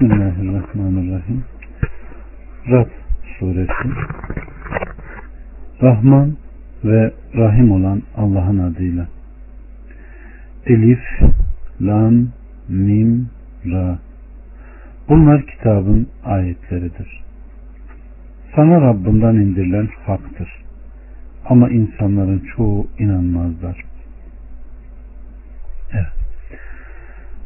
Bismillahirrahmanirrahim. Rad suresi Rahman ve Rahim olan Allah'ın adıyla. Elif, Lam, Mim, Ra. Bunlar kitabın ayetleridir. Sana Rabbinden indirilen haktır. Ama insanların çoğu inanmazlar. Evet.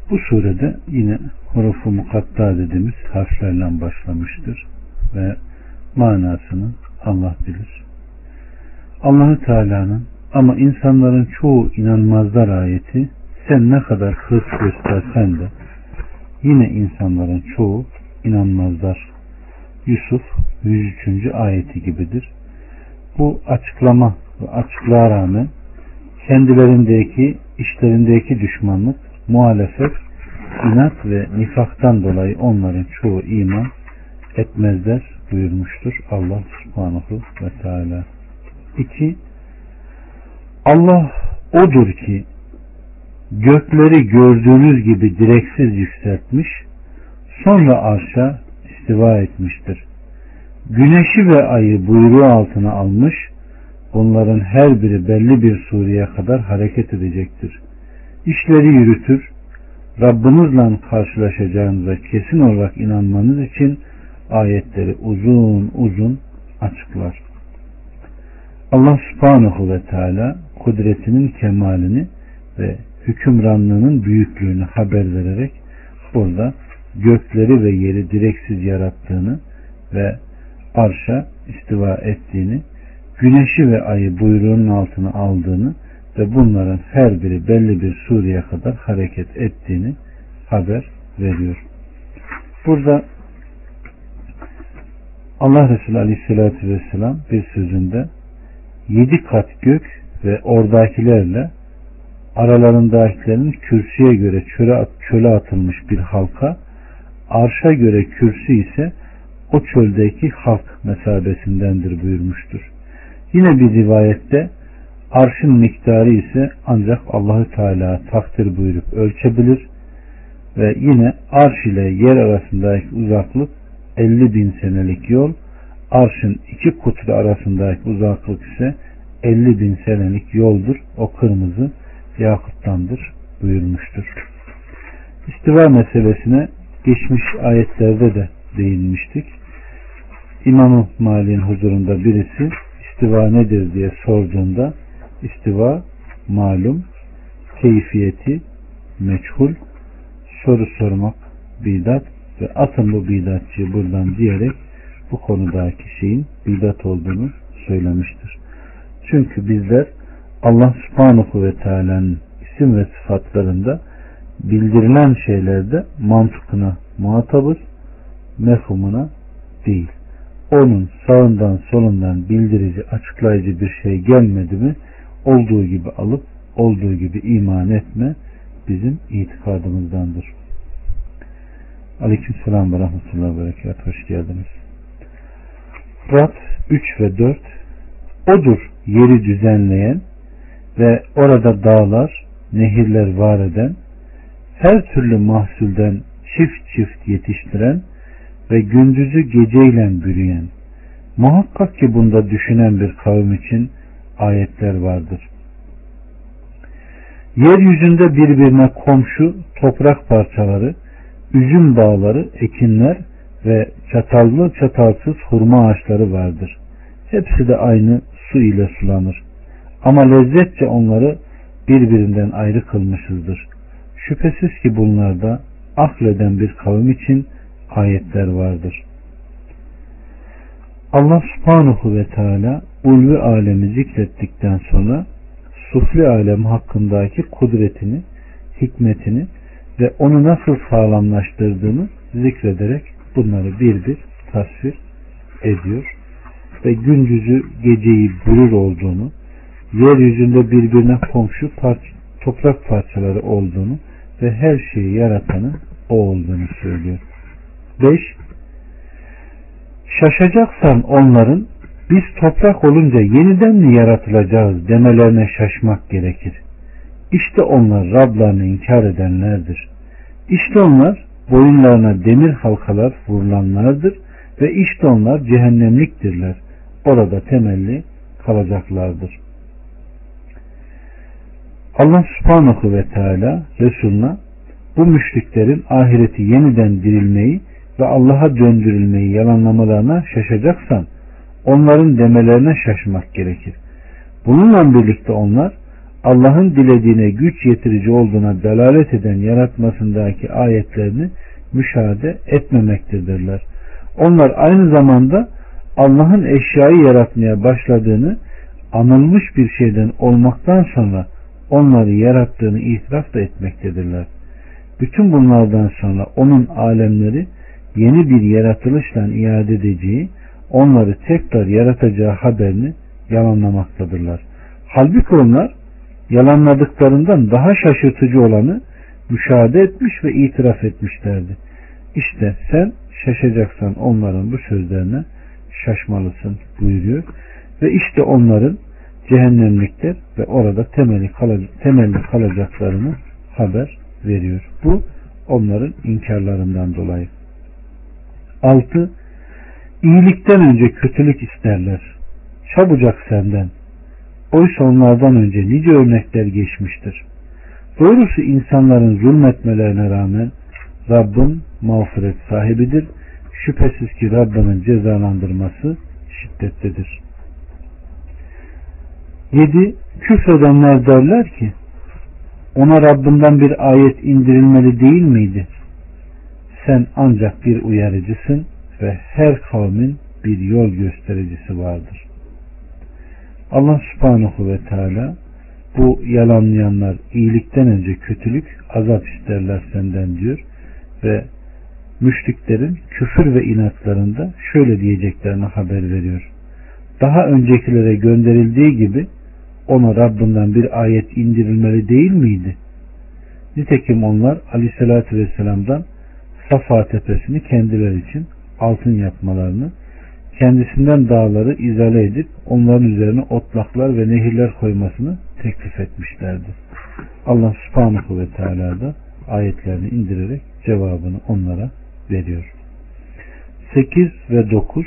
Bu surede yine hurufu mukatta dediğimiz harflerle başlamıştır ve manasını Allah bilir. Allahü Teala'nın ama insanların çoğu inanmazlar ayeti sen ne kadar hırs göstersen de yine insanların çoğu inanmazlar. Yusuf 103. ayeti gibidir. Bu açıklama ve açıklığa rağmen kendilerindeki işlerindeki düşmanlık, muhalefet, inat ve nifaktan dolayı onların çoğu iman etmezler buyurmuştur Allah subhanahu ve teala. 2. Allah odur ki gökleri gördüğünüz gibi direksiz yükseltmiş, sonra arşa istiva etmiştir. Güneşi ve ayı buyruğu altına almış, onların her biri belli bir sureye kadar hareket edecektir. İşleri yürütür, Rabbinizle karşılaşacağınıza kesin olarak inanmanız için ayetleri uzun uzun açıklar. Allah subhanahu ve teala kudretinin kemalini ve hükümranlığının büyüklüğünü haber vererek burada gökleri ve yeri direksiz yarattığını ve arşa istiva ettiğini, güneşi ve ayı buyruğunun altına aldığını ve bunların her biri belli bir sureye kadar hareket ettiğini haber veriyor. Burada Allah Resulü Aleyhisselatü Vesselam bir sözünde yedi kat gök ve oradakilerle aralarındakilerin kürsüye göre çöle, çöle atılmış bir halka arşa göre kürsü ise o çöldeki halk mesabesindendir buyurmuştur. Yine bir rivayette arşın miktarı ise ancak Allahü Teala takdir buyurup ölçebilir ve yine arş ile yer arasındaki uzaklık 50 bin senelik yol arşın iki kutbu arasındaki uzaklık ise 50 bin senelik yoldur. O kırmızı yakuttandır buyurmuştur. İstiva meselesine geçmiş ayetlerde de değinmiştik. İmam-ı Mali'nin huzurunda birisi istiva nedir diye sorduğunda istiva malum, keyfiyeti meçhul, soru sormak bidat ve atın bu bidatçıyı buradan diyerek bu konudaki şeyin bidat olduğunu söylemiştir. Çünkü bizler Allah subhanahu ve teala'nın isim ve sıfatlarında bildirilen şeylerde mantıkına muhatabız, mefhumuna değil. Onun sağından solundan bildirici, açıklayıcı bir şey gelmedi mi olduğu gibi alıp olduğu gibi iman etme bizim itikadımızdandır. Aleyküm selam ve rahmetullah ve berekat. Hoş geldiniz. Rab 3 ve 4 Odur yeri düzenleyen ve orada dağlar, nehirler var eden, her türlü mahsulden çift çift yetiştiren ve gündüzü geceyle bürüyen. Muhakkak ki bunda düşünen bir kavim için ayetler vardır. Yeryüzünde birbirine komşu toprak parçaları, üzüm bağları, ekinler ve çatallı çatalsız hurma ağaçları vardır. Hepsi de aynı su ile sulanır. Ama lezzetçe onları birbirinden ayrı kılmışızdır. Şüphesiz ki bunlarda akleden bir kavim için ayetler vardır. Allah subhanahu ve teala ulvi alemi zikrettikten sonra sufli alem hakkındaki kudretini, hikmetini ve onu nasıl sağlamlaştırdığını zikrederek bunları bir bir tasvir ediyor ve gündüzü geceyi bulur olduğunu, yeryüzünde birbirine komşu parça, toprak parçaları olduğunu ve her şeyi yaratanın o olduğunu söylüyor. 5. Şaşacaksan onların biz toprak olunca yeniden mi yaratılacağız demelerine şaşmak gerekir. İşte onlar Rablarını inkar edenlerdir. İşte onlar boyunlarına demir halkalar vurulanlardır ve işte onlar cehennemliktirler. Orada temelli kalacaklardır. Allah subhanahu ve teala Resuluna bu müşriklerin ahireti yeniden dirilmeyi ve Allah'a döndürülmeyi yalanlamalarına şaşacaksan onların demelerine şaşmak gerekir. Bununla birlikte onlar Allah'ın dilediğine güç yetirici olduğuna delalet eden yaratmasındaki ayetlerini müşahede etmemektedirler. Onlar aynı zamanda Allah'ın eşyayı yaratmaya başladığını anılmış bir şeyden olmaktan sonra onları yarattığını itiraf da etmektedirler. Bütün bunlardan sonra onun alemleri yeni bir yaratılışla iade edeceği, onları tekrar yaratacağı haberini yalanlamaktadırlar. Halbuki onlar yalanladıklarından daha şaşırtıcı olanı müşahede etmiş ve itiraf etmişlerdi. İşte sen şaşacaksan onların bu sözlerine şaşmalısın buyuruyor. Ve işte onların cehennemlikler ve orada temelli, kalacak, temelli kalacaklarını haber veriyor. Bu onların inkarlarından dolayı. 6. İyilikten önce kötülük isterler. Çabucak senden. Oysa onlardan önce nice örnekler geçmiştir. Doğrusu insanların zulmetmelerine rağmen Rabbin mağfiret sahibidir. Şüphesiz ki Rabbinin cezalandırması şiddetlidir. 7. Küfredenler derler ki ona Rabbinden bir ayet indirilmeli değil miydi? Sen ancak bir uyarıcısın ve her kavmin bir yol göstericisi vardır. Allah subhanahu ve teala bu yalanlayanlar iyilikten önce kötülük azap isterler senden diyor ve müşriklerin küfür ve inatlarında şöyle diyeceklerini haber veriyor. Daha öncekilere gönderildiği gibi ona Rabbinden bir ayet indirilmeli değil miydi? Nitekim onlar aleyhissalatü vesselam'dan Safa tepesini kendileri için altın yapmalarını, kendisinden dağları izale edip onların üzerine otlaklar ve nehirler koymasını teklif etmişlerdi. Allah subhanahu ve teala da ayetlerini indirerek cevabını onlara veriyor. 8 ve 9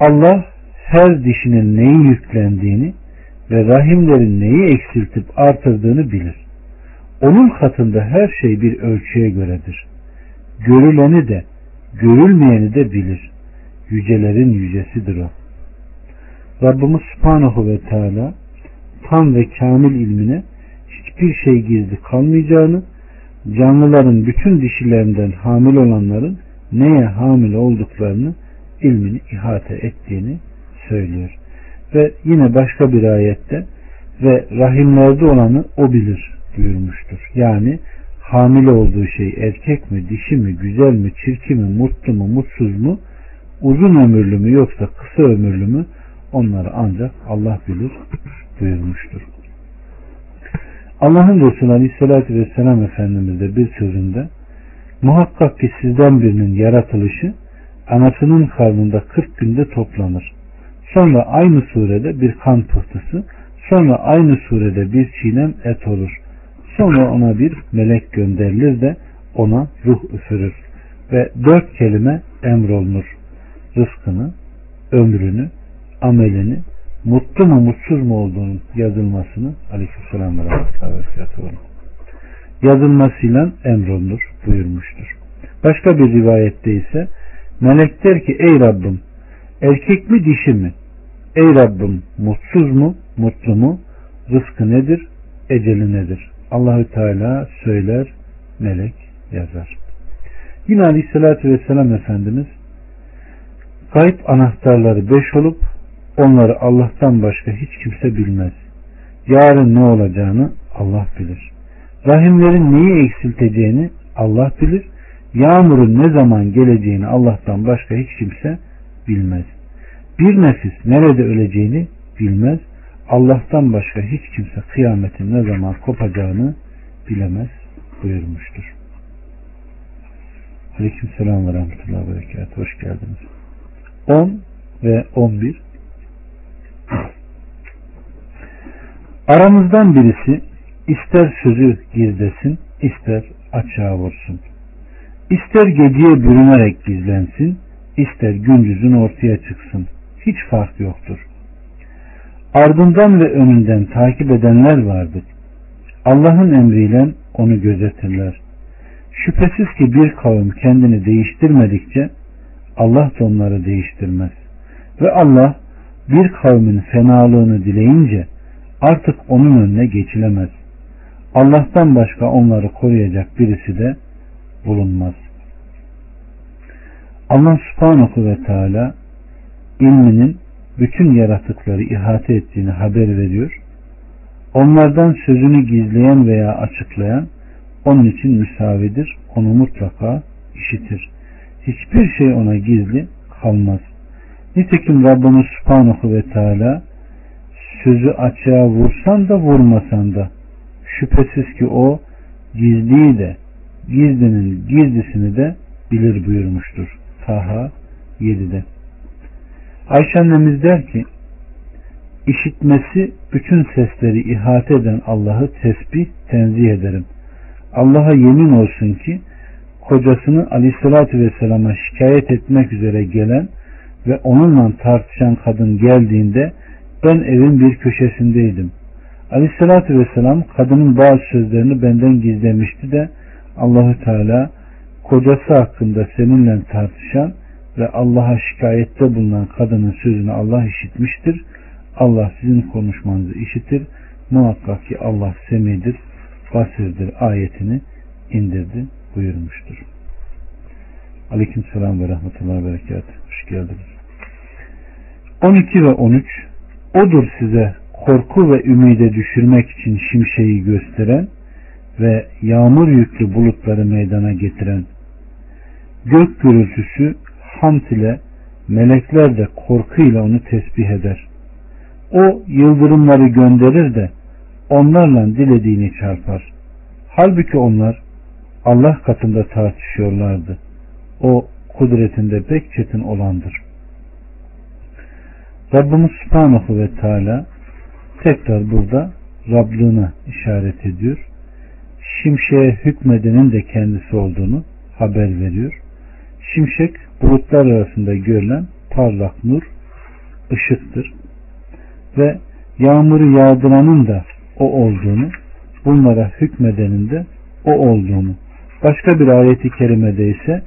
Allah her dişinin neyi yüklendiğini ve rahimlerin neyi eksiltip artırdığını bilir. Onun katında her şey bir ölçüye göredir. Görüleni de görülmeyeni de bilir. Yücelerin yücesidir o. Rabbimiz Subhanahu ve Teala tam ve kamil ilmine hiçbir şey gizli kalmayacağını, canlıların bütün dişilerinden hamil olanların neye hamil olduklarını ilmini ihate ettiğini söylüyor. Ve yine başka bir ayette ve rahimlerde olanı o bilir buyurmuştur. Yani hamile olduğu şey erkek mi, dişi mi, güzel mi, çirkin mi, mutlu mu, mutsuz mu, uzun ömürlü mü yoksa kısa ömürlü mü onları ancak Allah bilir buyurmuştur. Allah'ın Resulü Aleyhisselatü Vesselam Efendimiz de bir sözünde muhakkak ki sizden birinin yaratılışı anasının karnında 40 günde toplanır. Sonra aynı surede bir kan pıhtısı, sonra aynı surede bir çiğnem et olur. Sonra ona bir melek gönderilir de ona ruh üfürür. Ve dört kelime emrolunur. Rızkını, ömrünü, amelini, mutlu mu mutsuz mu olduğunu yazılmasını aleykümselam ve yazılmasıyla emrolunur buyurmuştur. Başka bir rivayette ise melek der ki ey Rabbim erkek mi dişi mi? Ey Rabbim mutsuz mu mutlu mu? Rızkı nedir? Eceli nedir? Allahü Teala söyler, melek yazar. Yine Aleyhisselatü Vesselam Efendimiz gayb anahtarları beş olup onları Allah'tan başka hiç kimse bilmez. Yarın ne olacağını Allah bilir. Rahimlerin neyi eksilteceğini Allah bilir. Yağmurun ne zaman geleceğini Allah'tan başka hiç kimse bilmez. Bir nefis nerede öleceğini bilmez. Allah'tan başka hiç kimse kıyametin ne zaman kopacağını bilemez buyurmuştur. Aleyküm selam ve rahmetullahi ve berekat. Hoş geldiniz. 10 ve 11 Aramızdan birisi ister sözü girdesin, ister açığa vursun. İster geceye bürünerek gizlensin, ister gündüzün ortaya çıksın. Hiç fark yoktur. Ardından ve önünden takip edenler vardır. Allah'ın emriyle onu gözetirler. Şüphesiz ki bir kavim kendini değiştirmedikçe Allah da onları değiştirmez. Ve Allah bir kavmin fenalığını dileyince artık onun önüne geçilemez. Allah'tan başka onları koruyacak birisi de bulunmaz. Allah subhanahu ve teala ilminin bütün yaratıkları ihate ettiğini haber veriyor. Onlardan sözünü gizleyen veya açıklayan onun için müsavidir. Onu mutlaka işitir. Hiçbir şey ona gizli kalmaz. Nitekim Rabbimiz Subhanahu ve Teala sözü açığa vursan da vurmasan da şüphesiz ki o gizliyi de gizlinin gizlisini de bilir buyurmuştur. Taha 7'de. Ayşe annemiz der ki işitmesi bütün sesleri ihate eden Allah'ı tesbih tenzih ederim. Allah'a yemin olsun ki kocasını aleyhissalatü vesselama şikayet etmek üzere gelen ve onunla tartışan kadın geldiğinde ben evin bir köşesindeydim. Aleyhissalatü vesselam kadının bazı sözlerini benden gizlemişti de Allahü Teala kocası hakkında seninle tartışan ve Allah'a şikayette bulunan kadının sözünü Allah işitmiştir. Allah sizin konuşmanızı işitir. Muhakkak ki Allah semidir, basirdir ayetini indirdi buyurmuştur. Aleyküm selam ve rahmetullahi ve berekat. Hoş geldiniz. 12 ve 13 Odur size korku ve ümide düşürmek için şimşeği gösteren ve yağmur yüklü bulutları meydana getiren gök gürültüsü hamd ile melekler de korkuyla onu tesbih eder. O yıldırımları gönderir de onlarla dilediğini çarpar. Halbuki onlar Allah katında tartışıyorlardı. O kudretinde pek çetin olandır. Rabbimiz Subhanahu ve Teala tekrar burada Rablığına işaret ediyor. Şimşeğe hükmedenin de kendisi olduğunu haber veriyor. Şimşek bulutlar arasında görülen parlak nur, ışıktır. Ve yağmuru yağdıranın da o olduğunu, bunlara hükmedenin de o olduğunu, başka bir ayeti kerimede ise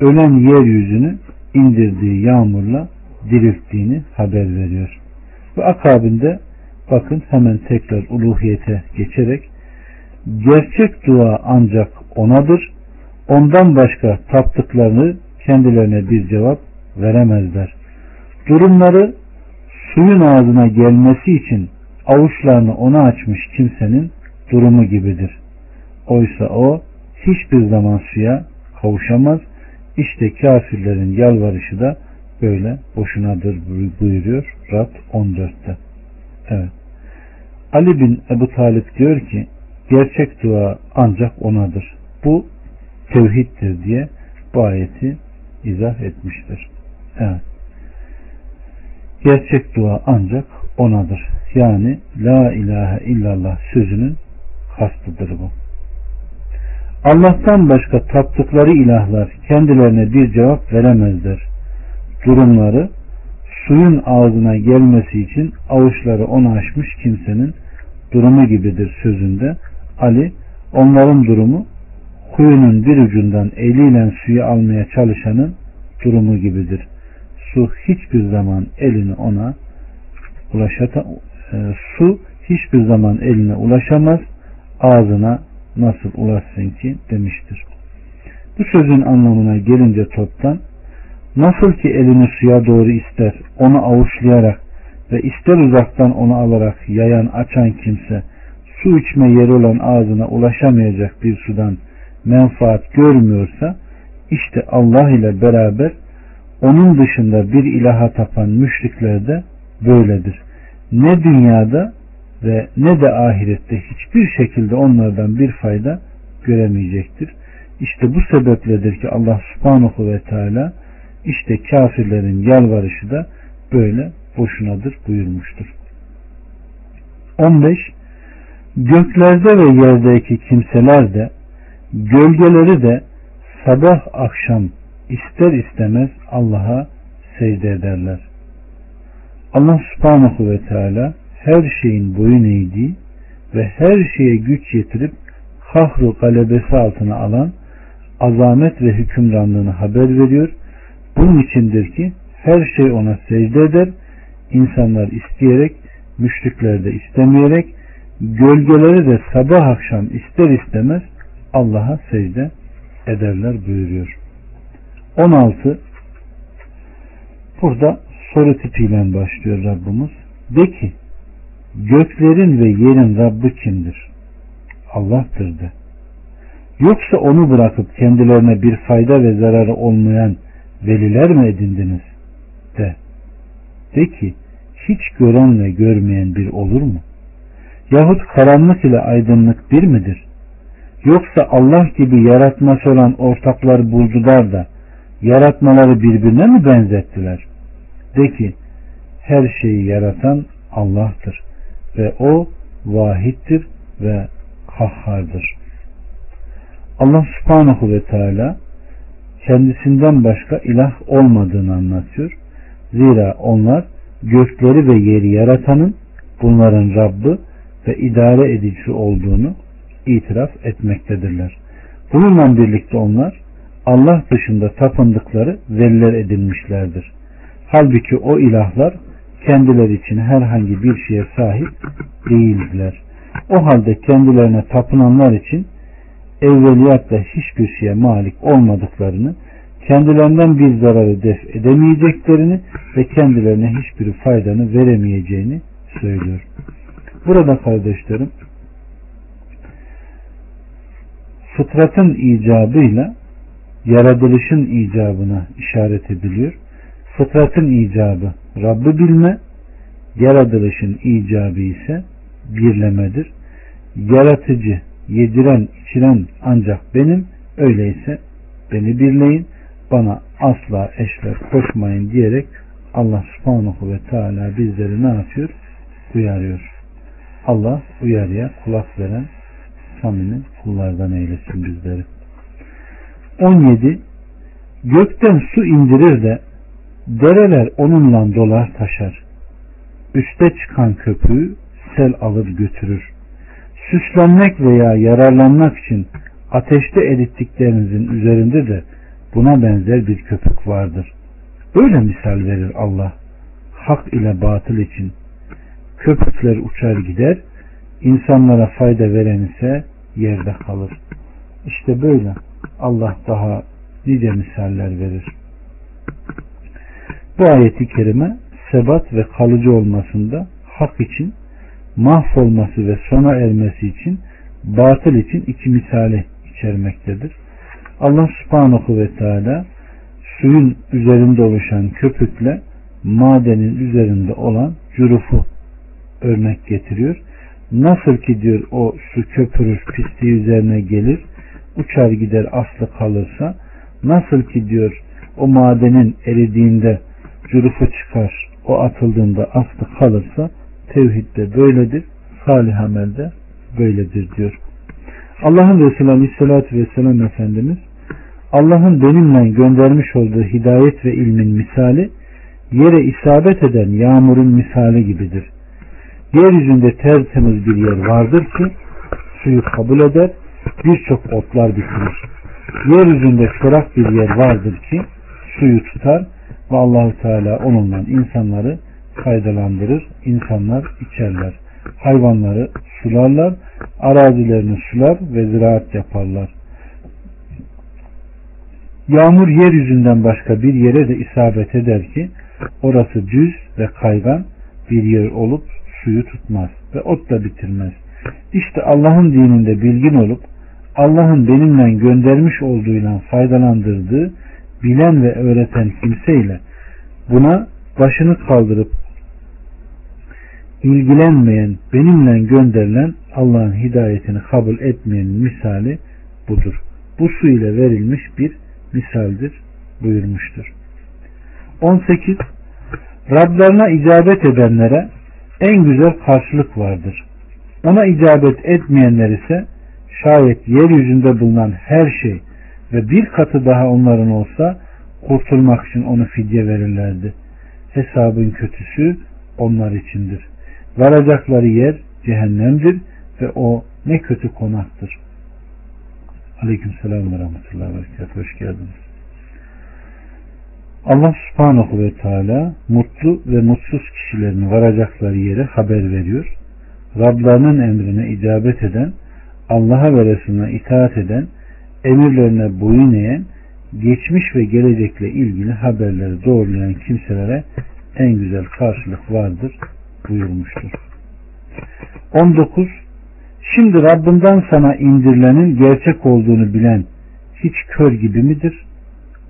ölen yeryüzünü indirdiği yağmurla dirilttiğini haber veriyor. Ve akabinde bakın hemen tekrar uluhiyete geçerek gerçek dua ancak onadır. Ondan başka taptıklarını kendilerine bir cevap veremezler. Durumları suyun ağzına gelmesi için avuçlarını ona açmış kimsenin durumu gibidir. Oysa o hiçbir zaman suya kavuşamaz. İşte kafirlerin yalvarışı da böyle boşunadır buyuruyor Rab 14'te. Evet. Ali bin Ebu Talip diyor ki gerçek dua ancak onadır. Bu tevhiddir diye bu ayeti izah etmiştir. Evet. Gerçek dua ancak onadır. Yani la ilahe illallah sözünün kastıdır bu. Allah'tan başka taptıkları ilahlar kendilerine bir cevap veremezler. Durumları suyun ağzına gelmesi için avuçları onu açmış kimsenin durumu gibidir sözünde. Ali onların durumu kuyunun bir ucundan eliyle suyu almaya çalışanın durumu gibidir. Su hiçbir zaman elini ona ulaşata, e, su hiçbir zaman eline ulaşamaz ağzına nasıl ulaşsın ki demiştir. Bu sözün anlamına gelince toptan nasıl ki elini suya doğru ister onu avuçlayarak ve ister uzaktan onu alarak yayan açan kimse su içme yeri olan ağzına ulaşamayacak bir sudan menfaat görmüyorsa işte Allah ile beraber onun dışında bir ilaha tapan müşrikler de böyledir. Ne dünyada ve ne de ahirette hiçbir şekilde onlardan bir fayda göremeyecektir. İşte bu sebepledir ki Allah subhanahu ve teala işte kafirlerin yalvarışı da böyle boşunadır buyurmuştur. 15. Göklerde ve yerdeki kimseler de gölgeleri de sabah akşam ister istemez Allah'a secde ederler. Allah subhanahu ve teala her şeyin boyun eğdiği ve her şeye güç yetirip kahru galebesi altına alan azamet ve hükümranlığını haber veriyor. Bunun içindir ki her şey ona secde eder. İnsanlar isteyerek, müşrikler de istemeyerek, gölgeleri de sabah akşam ister istemez Allah'a secde ederler buyuruyor. 16 Burada soru tipiyle başlıyor Rabbimiz. De ki göklerin ve yerin Rabbi kimdir? Allah'tır de. Yoksa onu bırakıp kendilerine bir fayda ve zararı olmayan veliler mi edindiniz? De. De ki hiç gören ve görmeyen bir olur mu? Yahut karanlık ile aydınlık bir midir? Yoksa Allah gibi yaratması olan ortaklar buldular da yaratmaları birbirine mi benzettiler? De ki her şeyi yaratan Allah'tır ve o vahittir ve kahhardır. Allah subhanahu ve teala kendisinden başka ilah olmadığını anlatıyor. Zira onlar gökleri ve yeri yaratanın bunların Rabbi ve idare edici olduğunu itiraf etmektedirler. Bununla birlikte onlar Allah dışında tapındıkları veliler edinmişlerdir. Halbuki o ilahlar kendileri için herhangi bir şeye sahip değildiler. O halde kendilerine tapınanlar için evveliyatla hiçbir şeye malik olmadıklarını, kendilerinden bir zararı def edemeyeceklerini ve kendilerine hiçbir faydanı veremeyeceğini söylüyor. Burada kardeşlerim fıtratın icabıyla yaratılışın icabına işaret ediliyor. Fıtratın icabı Rabbi bilme, yaratılışın icabı ise birlemedir. Yaratıcı, yediren, içiren ancak benim, öyleyse beni birleyin, bana asla eşler koşmayın diyerek Allah subhanahu ve teala bizleri ne yapıyor? Uyarıyor. Allah uyarıya kulak veren samimi kullardan eylesin bizleri. 17. Gökten su indirir de dereler onunla dolar taşar. Üste çıkan köpüğü sel alır götürür. Süslenmek veya yararlanmak için ateşte erittiklerinizin üzerinde de buna benzer bir köpük vardır. Böyle misal verir Allah. Hak ile batıl için. Köpükler uçar gider, insanlara fayda veren ise yerde kalır. İşte böyle Allah daha nice misaller verir. Bu ayeti kerime sebat ve kalıcı olmasında hak için mahvolması ve sona ermesi için batıl için iki misali içermektedir. Allah subhanahu ve teala suyun üzerinde oluşan köpükle madenin üzerinde olan cürufu örnek getiriyor. Nasıl ki diyor o su köpürür pisliği üzerine gelir uçar gider aslı kalırsa nasıl ki diyor o madenin eridiğinde cürufu çıkar o atıldığında aslı kalırsa tevhid de böyledir salih amel böyledir diyor. Allah'ın Resulü Aleyhisselatü Vesselam Efendimiz Allah'ın benimle göndermiş olduğu hidayet ve ilmin misali yere isabet eden yağmurun misali gibidir. Yeryüzünde tertemiz bir yer vardır ki suyu kabul eder, birçok otlar bitirir. Yeryüzünde çorak bir yer vardır ki suyu tutar ve Allahu Teala onunla insanları faydalandırır. İnsanlar içerler. Hayvanları sularlar, arazilerini sular ve ziraat yaparlar. Yağmur yeryüzünden başka bir yere de isabet eder ki orası düz ve kaygan bir yer olup suyu tutmaz ve ot da bitirmez. İşte Allah'ın dininde bilgin olup Allah'ın benimle göndermiş olduğuyla faydalandırdığı bilen ve öğreten kimseyle buna başını kaldırıp ilgilenmeyen, benimle gönderilen Allah'ın hidayetini kabul etmeyenin misali budur. Bu su ile verilmiş bir misaldir buyurmuştur. 18. Rablarına icabet edenlere en güzel karşılık vardır. Ona icabet etmeyenler ise şayet yeryüzünde bulunan her şey ve bir katı daha onların olsa kurtulmak için onu fidye verirlerdi. Hesabın kötüsü onlar içindir. Varacakları yer cehennemdir ve o ne kötü konaktır. Aleyküm selam ve rahmetullahi ve Hoş geldiniz. Allah subhanahu ve teala mutlu ve mutsuz kişilerin varacakları yere haber veriyor. Rablarının emrine icabet eden, Allah'a ve Resulüne itaat eden, emirlerine boyun eğen, geçmiş ve gelecekle ilgili haberleri doğrulayan kimselere en güzel karşılık vardır buyurmuştur. 19. Şimdi Rabbinden sana indirilenin gerçek olduğunu bilen hiç kör gibi midir?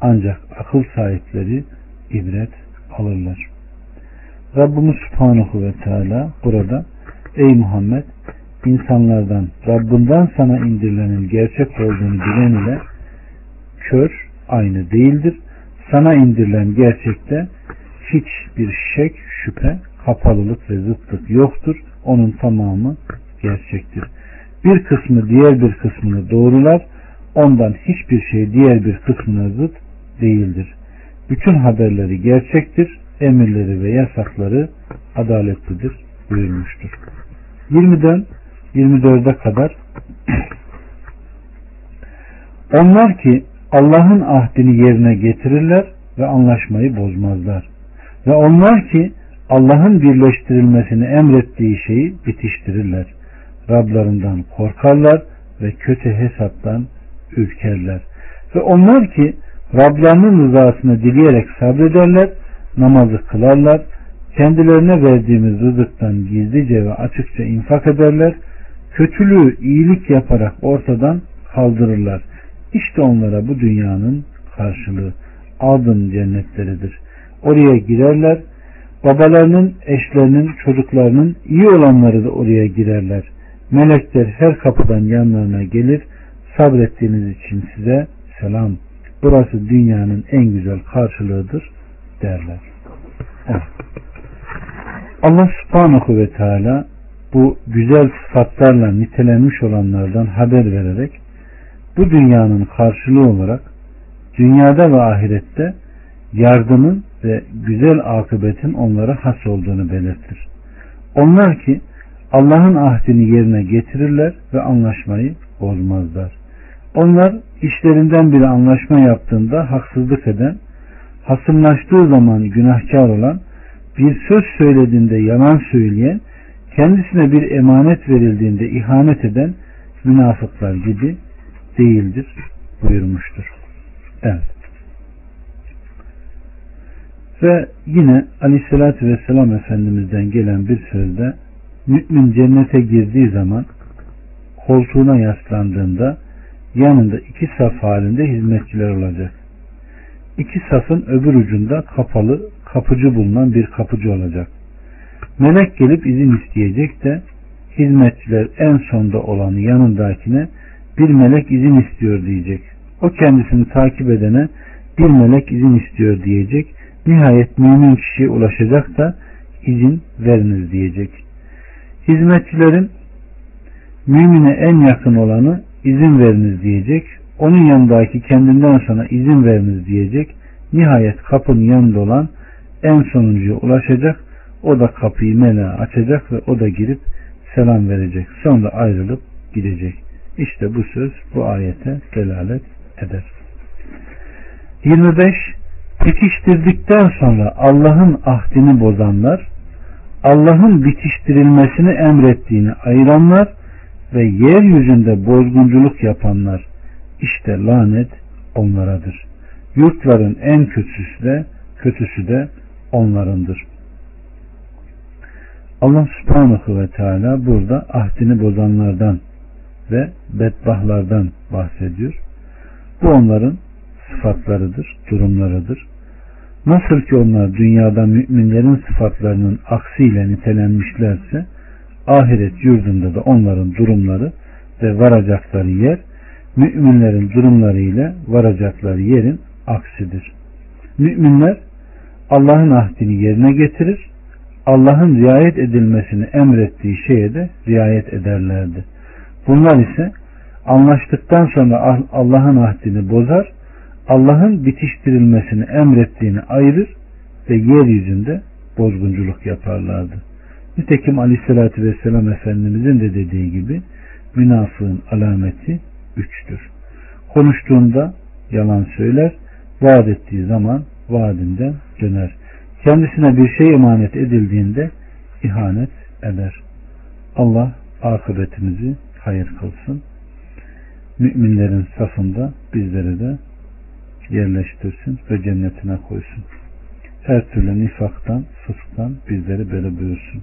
Ancak akıl sahipleri ibret alırlar. Rabbimiz Subhanahu ve Teala burada Ey Muhammed insanlardan Rabbinden sana indirilenin gerçek olduğunu bilen ile kör aynı değildir. Sana indirilen gerçekte hiçbir şek, şüphe, kapalılık ve zıtlık yoktur. Onun tamamı gerçektir. Bir kısmı diğer bir kısmını doğrular. Ondan hiçbir şey diğer bir kısmına zıt değildir. Bütün haberleri gerçektir. Emirleri ve yasakları adaletlidir buyurmuştur. 20'den 24'e kadar onlar ki Allah'ın ahdini yerine getirirler ve anlaşmayı bozmazlar. Ve onlar ki Allah'ın birleştirilmesini emrettiği şeyi bitiştirirler. Rablarından korkarlar ve kötü hesaptan ürkerler. Ve onlar ki Rablarının rızasını dileyerek sabrederler, namazı kılarlar, kendilerine verdiğimiz rızıktan gizlice ve açıkça infak ederler, kötülüğü iyilik yaparak ortadan kaldırırlar. İşte onlara bu dünyanın karşılığı aldın cennetleridir. Oraya girerler, babalarının, eşlerinin, çocuklarının iyi olanları da oraya girerler. Melekler her kapıdan yanlarına gelir, sabrettiğiniz için size selam burası dünyanın en güzel karşılığıdır derler. Evet. Allah subhanahu ve teala bu güzel sıfatlarla nitelenmiş olanlardan haber vererek bu dünyanın karşılığı olarak dünyada ve ahirette yardımın ve güzel akıbetin onlara has olduğunu belirtir. Onlar ki Allah'ın ahdini yerine getirirler ve anlaşmayı bozmazlar. Onlar işlerinden biri anlaşma yaptığında haksızlık eden, hasımlaştığı zaman günahkar olan, bir söz söylediğinde yalan söyleyen, kendisine bir emanet verildiğinde ihanet eden münafıklar gibi değildir buyurmuştur. Evet. Ve yine aleyhissalatü vesselam Efendimiz'den gelen bir sözde mümin cennete girdiği zaman koltuğuna yaslandığında yanında iki saf halinde hizmetçiler olacak. İki safın öbür ucunda kapalı kapıcı bulunan bir kapıcı olacak. Melek gelip izin isteyecek de hizmetçiler en sonda olanı yanındakine bir melek izin istiyor diyecek. O kendisini takip edene bir melek izin istiyor diyecek. Nihayet mümin kişiye ulaşacak da izin veriniz diyecek. Hizmetçilerin mümine en yakın olanı izin veriniz diyecek. Onun yanındaki kendinden sonra izin veriniz diyecek. Nihayet kapının yanında olan en sonuncuya ulaşacak. O da kapıyı meleğe açacak ve o da girip selam verecek. Sonra ayrılıp gidecek. İşte bu söz bu ayete delalet eder. 25. Bitiştirdikten sonra Allah'ın ahdini bozanlar, Allah'ın bitiştirilmesini emrettiğini ayıranlar ve yeryüzünde bozgunculuk yapanlar işte lanet onlaradır. Yurtların en kötüsü de kötüsü de onlarındır. Allah subhanahu ve teala burada ahdini bozanlardan ve bedbahlardan bahsediyor. Bu onların sıfatlarıdır, durumlarıdır. Nasıl ki onlar dünyada müminlerin sıfatlarının aksiyle nitelenmişlerse ahiret yurdunda da onların durumları ve varacakları yer müminlerin durumları ile varacakları yerin aksidir. Müminler Allah'ın ahdini yerine getirir, Allah'ın riayet edilmesini emrettiği şeye de riayet ederlerdi. Bunlar ise anlaştıktan sonra Allah'ın ahdini bozar, Allah'ın bitiştirilmesini emrettiğini ayırır ve yeryüzünde bozgunculuk yaparlardı. Nitekim Aleyhisselatü Vesselam Efendimizin de dediği gibi münafığın alameti üçtür. Konuştuğunda yalan söyler, vaat ettiği zaman vaadinden döner. Kendisine bir şey emanet edildiğinde ihanet eder. Allah akıbetimizi hayır kılsın. Müminlerin safında bizleri de yerleştirsin ve cennetine koysun. Her türlü nifaktan, fısktan bizleri böyle buyursun.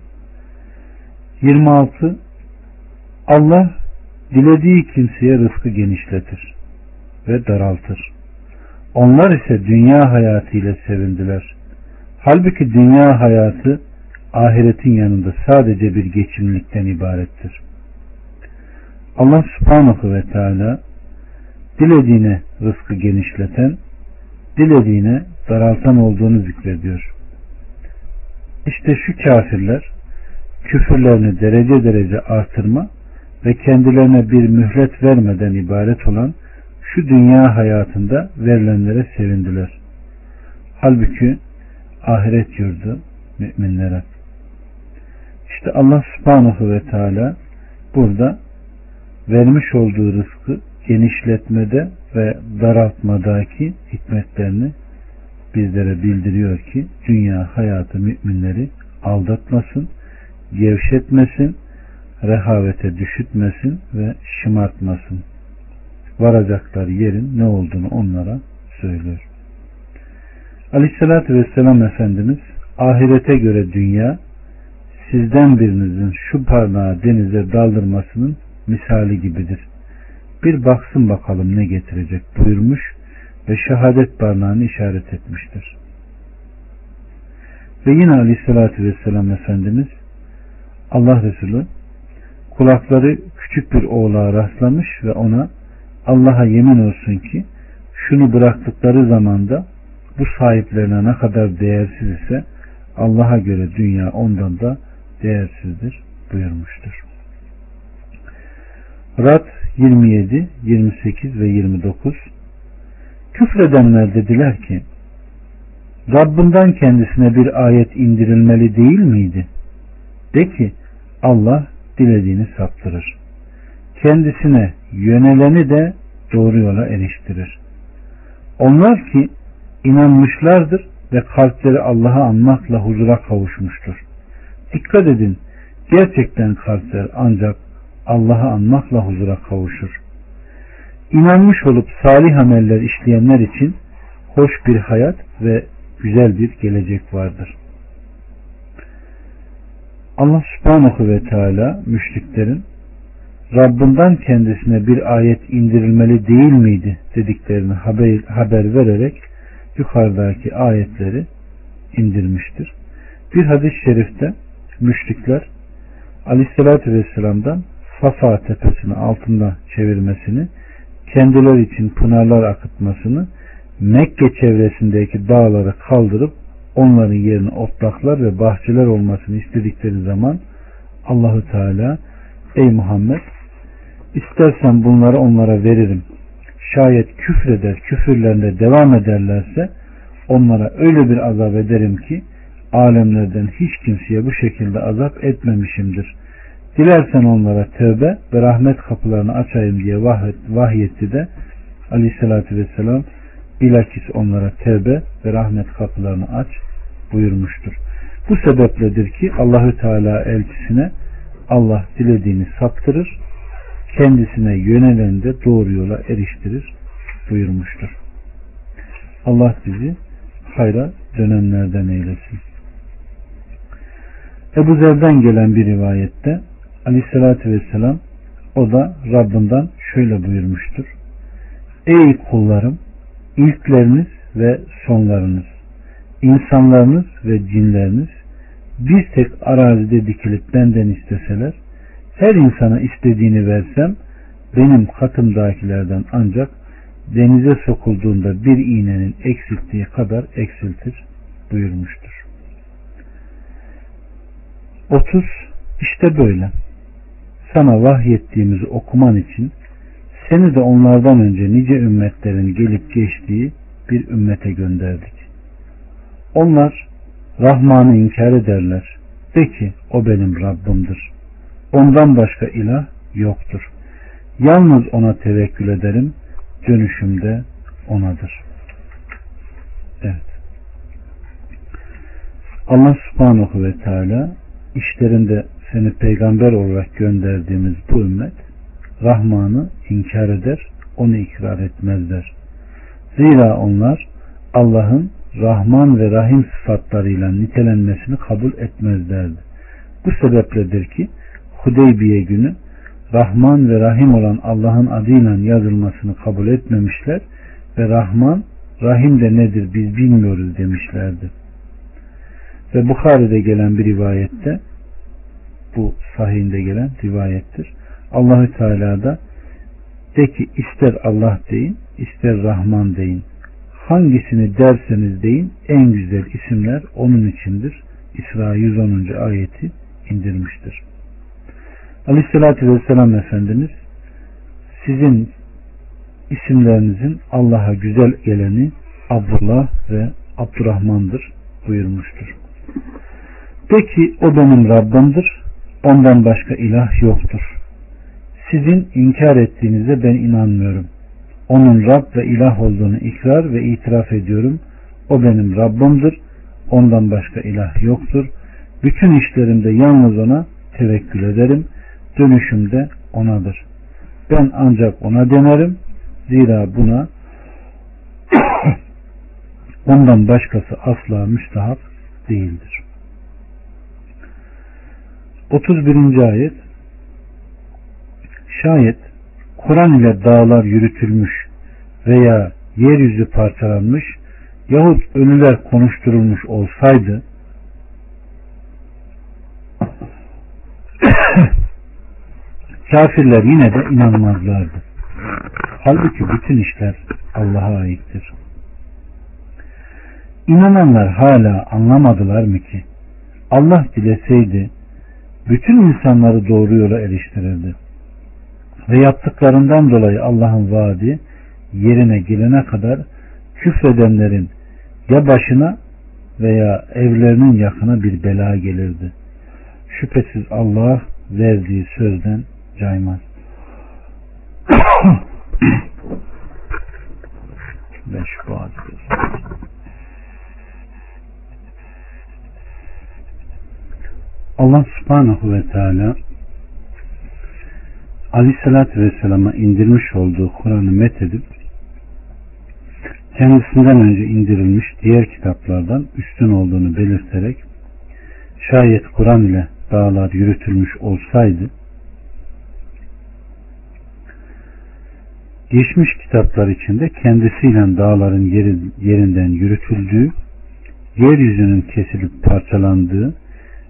26. Allah dilediği kimseye rızkı genişletir ve daraltır. Onlar ise dünya hayatı ile sevindiler. Halbuki dünya hayatı ahiretin yanında sadece bir geçimlikten ibarettir. Allah subhanahu ve teala dilediğine rızkı genişleten, dilediğine daraltan olduğunu zikrediyor. İşte şu kafirler küfürlerini derece derece artırma ve kendilerine bir mühlet vermeden ibaret olan şu dünya hayatında verilenlere sevindiler. Halbuki ahiret yurdu müminlere. İşte Allah subhanahu ve teala burada vermiş olduğu rızkı genişletmede ve daraltmadaki hikmetlerini bizlere bildiriyor ki dünya hayatı müminleri aldatmasın, gevşetmesin, rehavete düşütmesin ve şımartmasın. Varacakları yerin ne olduğunu onlara söylüyor. Aleyhissalatü Vesselam Efendimiz ahirete göre dünya sizden birinizin şu parmağı denize daldırmasının misali gibidir. Bir baksın bakalım ne getirecek buyurmuş ve şehadet parmağını işaret etmiştir. Ve yine aleyhissalatü vesselam Efendimiz Allah Resulü kulakları küçük bir oğlağa rastlamış ve ona Allah'a yemin olsun ki şunu bıraktıkları zamanda bu sahiplerine ne kadar değersiz ise Allah'a göre dünya ondan da değersizdir buyurmuştur. Rad 27, 28 ve 29 Küfredenler dediler ki Rabbinden kendisine bir ayet indirilmeli değil miydi? De ki Allah dilediğini saptırır. Kendisine yöneleni de doğru yola eriştirir. Onlar ki inanmışlardır ve kalpleri Allah'a anmakla huzura kavuşmuştur. Dikkat edin, gerçekten kalpler ancak Allah'ı anmakla huzura kavuşur. İnanmış olup salih ameller işleyenler için hoş bir hayat ve güzel bir gelecek vardır. Allah subhanahu ve teala müşriklerin Rabbinden kendisine bir ayet indirilmeli değil miydi dediklerini haber, haber vererek yukarıdaki ayetleri indirmiştir. Bir hadis-i şerifte müşrikler Aleyhisselatü Vesselam'dan Safa tepesini altında çevirmesini, kendileri için pınarlar akıtmasını, Mekke çevresindeki dağları kaldırıp onların yerine otlaklar ve bahçeler olmasını istedikleri zaman Allahü Teala ey Muhammed istersen bunları onlara veririm. Şayet küfreder, küfürlerinde devam ederlerse onlara öyle bir azap ederim ki alemlerden hiç kimseye bu şekilde azap etmemişimdir. Dilersen onlara tövbe ve rahmet kapılarını açayım diye vahyetti de aleyhissalatü vesselam bilakis onlara tövbe ve rahmet kapılarını aç buyurmuştur. Bu sebepledir ki Allahü Teala elçisine Allah dilediğini saptırır, kendisine yönelen de doğru yola eriştirir buyurmuştur. Allah bizi hayra dönenlerden eylesin. Ebu Zer'den gelen bir rivayette Aleyhisselatü Vesselam o da Rabbinden şöyle buyurmuştur. Ey kullarım ilkleriniz ve sonlarınız insanlarınız ve cinleriniz bir tek arazide dikilip benden isteseler her insana istediğini versem benim katımdakilerden ancak denize sokulduğunda bir iğnenin eksilttiği kadar eksiltir buyurmuştur. 30 İşte böyle sana vahyettiğimizi okuman için Seni de onlardan önce nice ümmetlerin gelip geçtiği bir ümmete gönderdik. Onlar Rahman'ı inkar ederler. De ki o benim Rabbimdir. Ondan başka ilah yoktur. Yalnız ona tevekkül ederim. Dönüşümde onadır. Evet. Allah subhanahu ve teala işlerinde seni peygamber olarak gönderdiğimiz bu ümmet Rahman'ı inkar eder, onu ikrar etmezler. Zira onlar Allah'ın Rahman ve Rahim sıfatlarıyla nitelenmesini kabul etmezlerdi. Bu sebepledir ki Hudeybiye günü Rahman ve Rahim olan Allah'ın adıyla yazılmasını kabul etmemişler ve Rahman, Rahim de nedir biz bilmiyoruz demişlerdi. Ve Bukhari'de gelen bir rivayette bu sahihinde gelen rivayettir. Allahü Teala da de ki ister Allah deyin, ister Rahman deyin. Hangisini derseniz deyin en güzel isimler onun içindir. İsra 110. ayeti indirmiştir. Aleyhissalatü Vesselam Efendimiz sizin isimlerinizin Allah'a güzel geleni Abdullah ve Abdurrahman'dır buyurmuştur. De o benim Rabbimdir, ondan başka ilah yoktur. Sizin inkar ettiğinize ben inanmıyorum. Onun Rab ve ilah olduğunu ikrar ve itiraf ediyorum. O benim Rabbimdir, ondan başka ilah yoktur. Bütün işlerimde yalnız ona tevekkül ederim. Dönüşüm de onadır. Ben ancak ona denerim. Zira buna ondan başkası asla müstahap değildir. 31. ayet Şayet Kur'an ile dağlar yürütülmüş veya yeryüzü parçalanmış yahut ölüler konuşturulmuş olsaydı kafirler yine de inanmazlardı. Halbuki bütün işler Allah'a aittir. İnananlar hala anlamadılar mı ki Allah dileseydi bütün insanları doğru yola eriştirirdi. Ve yaptıklarından dolayı Allah'ın vaadi yerine gelene kadar küfredenlerin ya başına veya evlerinin yakına bir bela gelirdi. Şüphesiz Allah verdiği sözden caymaz. ben şu Allah subhanahu ve teala Aleyhisselatü Vesselam'a indirmiş olduğu Kur'an'ı methedip kendisinden önce indirilmiş diğer kitaplardan üstün olduğunu belirterek şayet Kur'an ile dağlar yürütülmüş olsaydı geçmiş kitaplar içinde kendisiyle dağların yerinden yürütüldüğü, yeryüzünün kesilip parçalandığı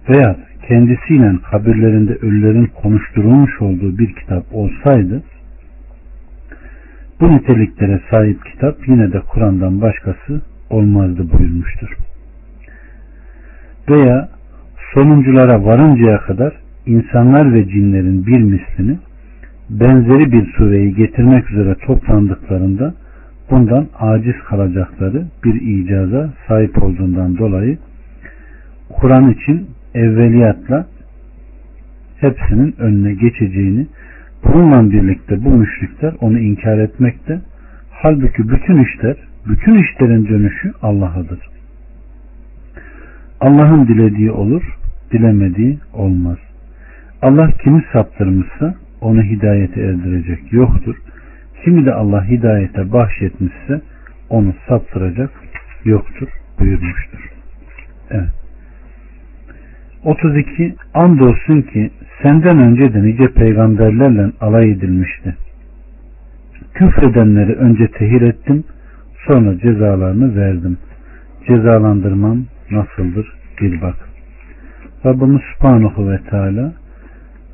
veya kendisiyle kabirlerinde ölülerin konuşturulmuş olduğu bir kitap olsaydı bu niteliklere sahip kitap yine de Kur'an'dan başkası olmazdı buyurmuştur. Veya sonunculara varıncaya kadar insanlar ve cinlerin bir mislini benzeri bir sureyi getirmek üzere toplandıklarında bundan aciz kalacakları bir icaza sahip olduğundan dolayı Kur'an için evveliyatla hepsinin önüne geçeceğini bununla birlikte bu müşrikler onu inkar etmekte halbuki bütün işler bütün işlerin dönüşü Allah'adır. Allah'ın dilediği olur, dilemediği olmaz. Allah kimi saptırmışsa onu hidayete erdirecek yoktur. Kimi de Allah hidayete bahşetmişse onu saptıracak yoktur buyurmuştur. Evet. 32 Andolsun ki senden önce de nice peygamberlerle alay edilmişti. Küfredenleri önce tehir ettim, sonra cezalarını verdim. Cezalandırmam nasıldır bil bak. Rabbimiz Subhanahu ve Teala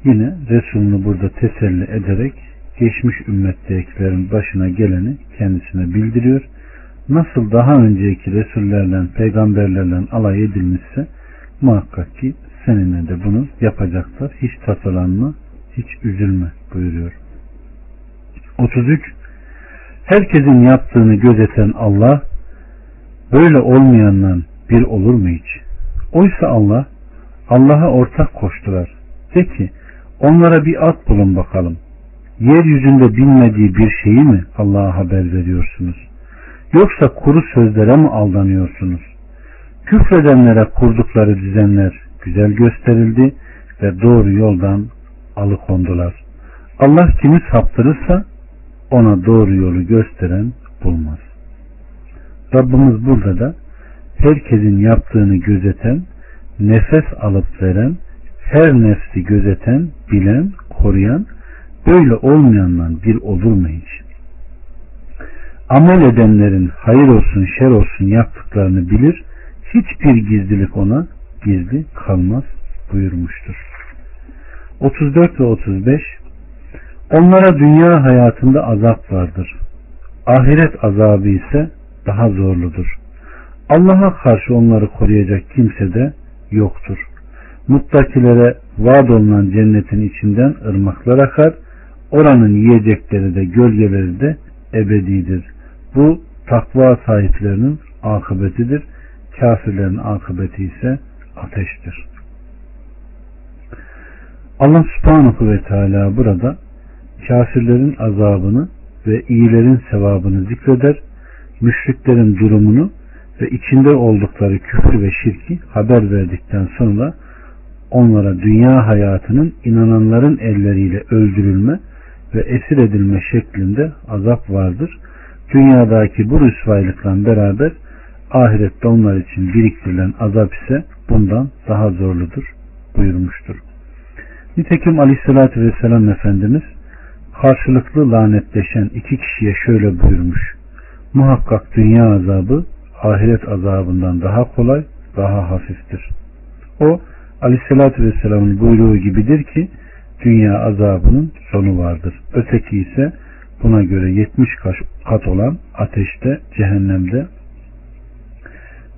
yine Resulünü burada teselli ederek geçmiş ümmettekilerin başına geleni kendisine bildiriyor. Nasıl daha önceki Resullerle, peygamberlerle alay edilmişse muhakkak ki seninle de bunu yapacaklar. Hiç tasalanma, hiç üzülme buyuruyor. 33 Herkesin yaptığını gözeten Allah böyle olmayanla bir olur mu hiç? Oysa Allah Allah'a ortak koştular. De ki onlara bir at bulun bakalım. Yeryüzünde bilmediği bir şeyi mi Allah'a haber veriyorsunuz? Yoksa kuru sözlere mi aldanıyorsunuz? Küfredenlere kurdukları düzenler güzel gösterildi ve doğru yoldan alıkondular. Allah kimi saptırırsa ona doğru yolu gösteren bulmaz. Rabbimiz burada da herkesin yaptığını gözeten, nefes alıp veren, her nefsi gözeten, bilen, koruyan, böyle olmayandan bir olur mu hiç? Amel edenlerin hayır olsun şer olsun yaptıklarını bilir, hiçbir gizlilik ona gizli kalmaz buyurmuştur. 34 ve 35 Onlara dünya hayatında azap vardır. Ahiret azabı ise daha zorludur. Allah'a karşı onları koruyacak kimse de yoktur. Muttakilere vaad olunan cennetin içinden ırmaklar akar. Oranın yiyecekleri de gölgeleri de ebedidir. Bu takva sahiplerinin akıbetidir. Kafirlerin akıbeti ise ateştir. Allah subhanahu ve teala burada kafirlerin azabını ve iyilerin sevabını zikreder, müşriklerin durumunu ve içinde oldukları küfür ve şirki haber verdikten sonra onlara dünya hayatının inananların elleriyle öldürülme ve esir edilme şeklinde azap vardır. Dünyadaki bu rüsvaylıkla beraber ahirette onlar için biriktirilen azap ise bundan daha zorludur buyurmuştur. Nitekim aleyhissalatü vesselam Efendimiz karşılıklı lanetleşen iki kişiye şöyle buyurmuş. Muhakkak dünya azabı ahiret azabından daha kolay, daha hafiftir. O aleyhissalatü vesselamın buyruğu gibidir ki dünya azabının sonu vardır. Öteki ise buna göre 70 kat olan ateşte, cehennemde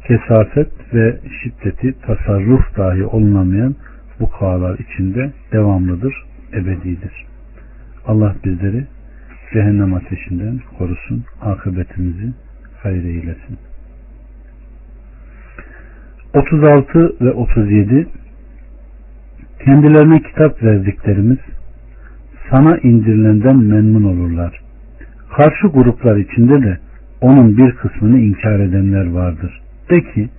kesafet ve şiddeti tasarruf dahi olunamayan bu kağlar içinde devamlıdır, ebedidir. Allah bizleri cehennem ateşinden korusun, akıbetimizi hayır eylesin. 36 ve 37 Kendilerine kitap verdiklerimiz sana indirilenden memnun olurlar. Karşı gruplar içinde de onun bir kısmını inkar edenler vardır. De ki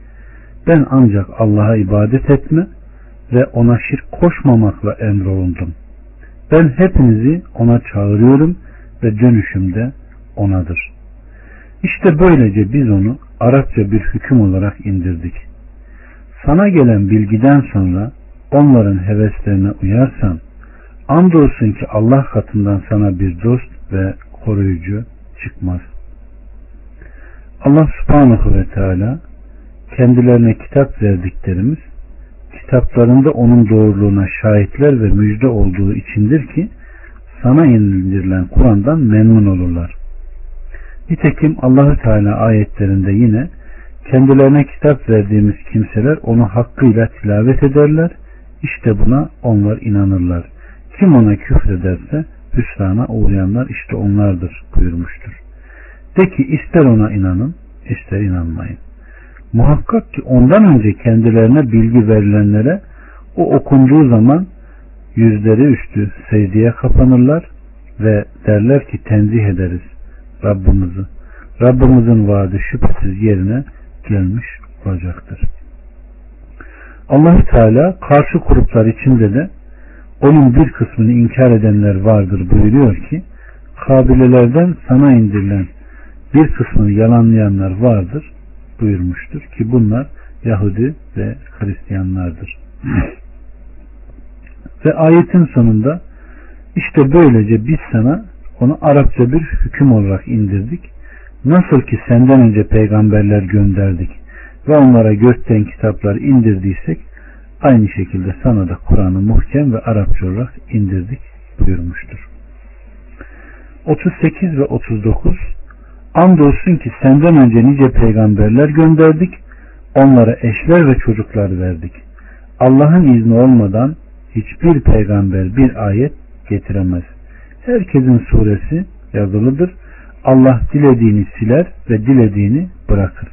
ben ancak Allah'a ibadet etme ve ona şirk koşmamakla emrolundum. Ben hepinizi ona çağırıyorum ve dönüşümde onadır. İşte böylece biz onu Arapça bir hüküm olarak indirdik. Sana gelen bilgiden sonra onların heveslerine uyarsan andolsun ki Allah katından sana bir dost ve koruyucu çıkmaz. Allah subhanahu ve teala kendilerine kitap verdiklerimiz kitaplarında onun doğruluğuna şahitler ve müjde olduğu içindir ki sana indirilen Kur'an'dan memnun olurlar. Nitekim Allahü Teala ayetlerinde yine kendilerine kitap verdiğimiz kimseler onu hakkıyla tilavet ederler. İşte buna onlar inanırlar. Kim ona küfrederse hüsrana uğrayanlar işte onlardır buyurmuştur. De ki ister ona inanın ister inanmayın. Muhakkak ki ondan önce kendilerine bilgi verilenlere o okunduğu zaman yüzleri üstü secdeye kapanırlar ve derler ki tenzih ederiz Rabbimizi. Rabbimizin vaadi şüphesiz yerine gelmiş olacaktır. allah Teala karşı gruplar içinde de onun bir kısmını inkar edenler vardır buyuruyor ki kabilelerden sana indirilen bir kısmını yalanlayanlar vardır buyurmuştur ki bunlar Yahudi ve Hristiyanlardır. ve ayetin sonunda işte böylece biz sana onu Arapça bir hüküm olarak indirdik. Nasıl ki senden önce peygamberler gönderdik ve onlara gökten kitaplar indirdiysek aynı şekilde sana da Kur'an'ı muhkem ve Arapça olarak indirdik buyurmuştur. 38 ve 39 Andolsun ki senden önce nice peygamberler gönderdik. Onlara eşler ve çocuklar verdik. Allah'ın izni olmadan hiçbir peygamber bir ayet getiremez. Herkesin suresi yazılıdır. Allah dilediğini siler ve dilediğini bırakır.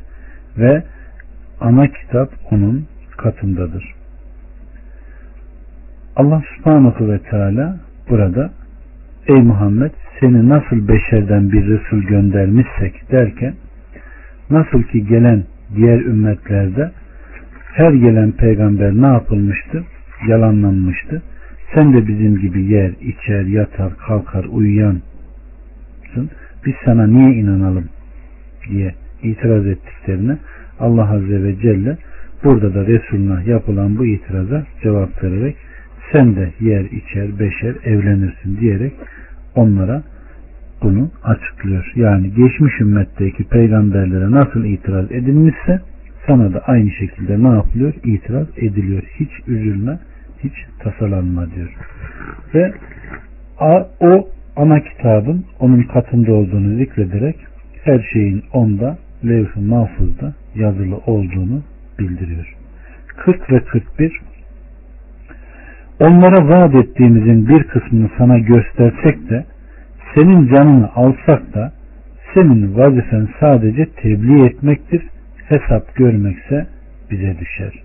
Ve ana kitap onun katındadır. Allah subhanahu ve teala burada ey Muhammed seni nasıl beşerden bir Resul göndermişsek derken nasıl ki gelen diğer ümmetlerde her gelen peygamber ne yapılmıştı? Yalanlanmıştı. Sen de bizim gibi yer, içer, yatar, kalkar, uyuyansın. Biz sana niye inanalım diye itiraz ettiklerine Allah Azze ve Celle burada da Resuluna yapılan bu itiraza cevap vererek sen de yer, içer, beşer, evlenirsin diyerek onlara bunu açıklıyor. Yani geçmiş ümmetteki peygamberlere nasıl itiraz edilmişse sana da aynı şekilde ne yapılıyor? İtiraz ediliyor. Hiç üzülme, hiç tasalanma diyor. Ve o ana kitabın onun katında olduğunu zikrederek her şeyin onda levh-i mahfuzda yazılı olduğunu bildiriyor. 40 ve 41 Onlara vaat ettiğimizin bir kısmını sana göstersek de senin canını alsak da senin vazifen sadece tebliğ etmektir, hesap görmekse bize düşer.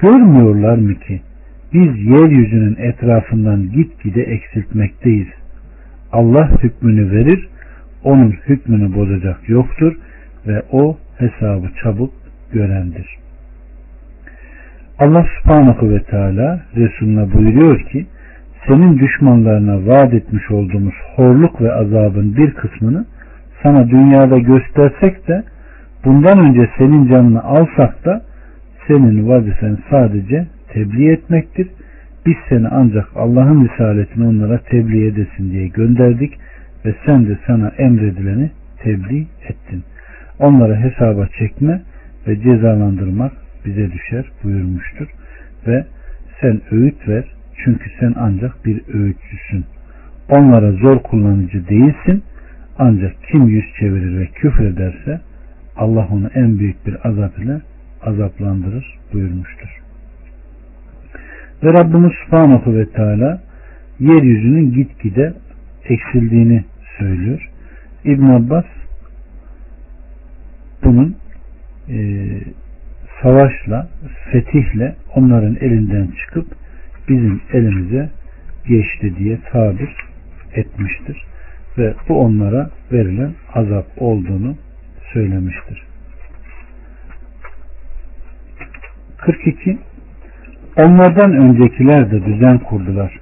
Görmüyorlar mı ki biz yeryüzünün etrafından gitgide eksiltmekteyiz. Allah hükmünü verir, onun hükmünü bozacak yoktur ve o hesabı çabuk görendir. Allah subhanahu ve teala Resulüne buyuruyor ki senin düşmanlarına vaat etmiş olduğumuz horluk ve azabın bir kısmını sana dünyada göstersek de bundan önce senin canını alsak da senin vazifen sadece tebliğ etmektir. Biz seni ancak Allah'ın risaletini onlara tebliğ edesin diye gönderdik ve sen de sana emredileni tebliğ ettin. Onları hesaba çekme ve cezalandırmak bize düşer buyurmuştur. Ve sen öğüt ver çünkü sen ancak bir öğütçüsün. Onlara zor kullanıcı değilsin. Ancak kim yüz çevirir ve küfrederse Allah onu en büyük bir azap ile azaplandırır buyurmuştur. Ve Rabbimiz Subhanahu ve Teala yeryüzünün gitgide eksildiğini söylüyor. İbn Abbas bunun e, savaşla, fetihle onların elinden çıkıp bizim elimize geçti diye tabir etmiştir. Ve bu onlara verilen azap olduğunu söylemiştir. 42 Onlardan öncekiler de düzen kurdular.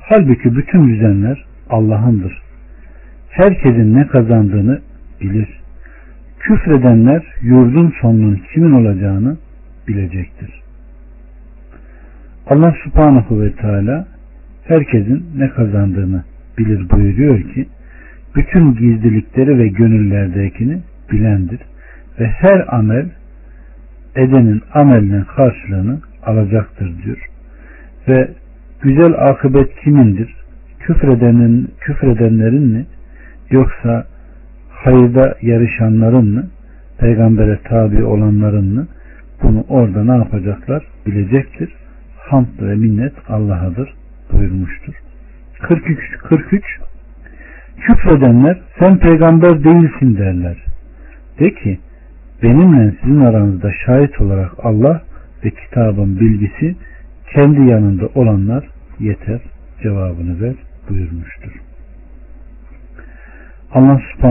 Halbuki bütün düzenler Allah'ındır. Herkesin ne kazandığını bilir. Küfredenler yurdun sonunun kimin olacağını bilecektir. Allah subhanahu ve teala herkesin ne kazandığını bilir buyuruyor ki bütün gizlilikleri ve gönüllerdekini bilendir ve her amel edenin amelinin karşılığını alacaktır diyor. Ve güzel akıbet kimindir? Küfredenin, küfredenlerin mi? Yoksa hayırda yarışanların mı? Peygambere tabi olanların mı? Bunu orada ne yapacaklar? Bilecektir. Hamd ve minnet Allah'adır buyurmuştur. 43 43 Küfredenler sen peygamber değilsin derler. De ki benimle sizin aranızda şahit olarak Allah ve kitabın bilgisi kendi yanında olanlar yeter cevabını ver buyurmuştur. Allah subhanahu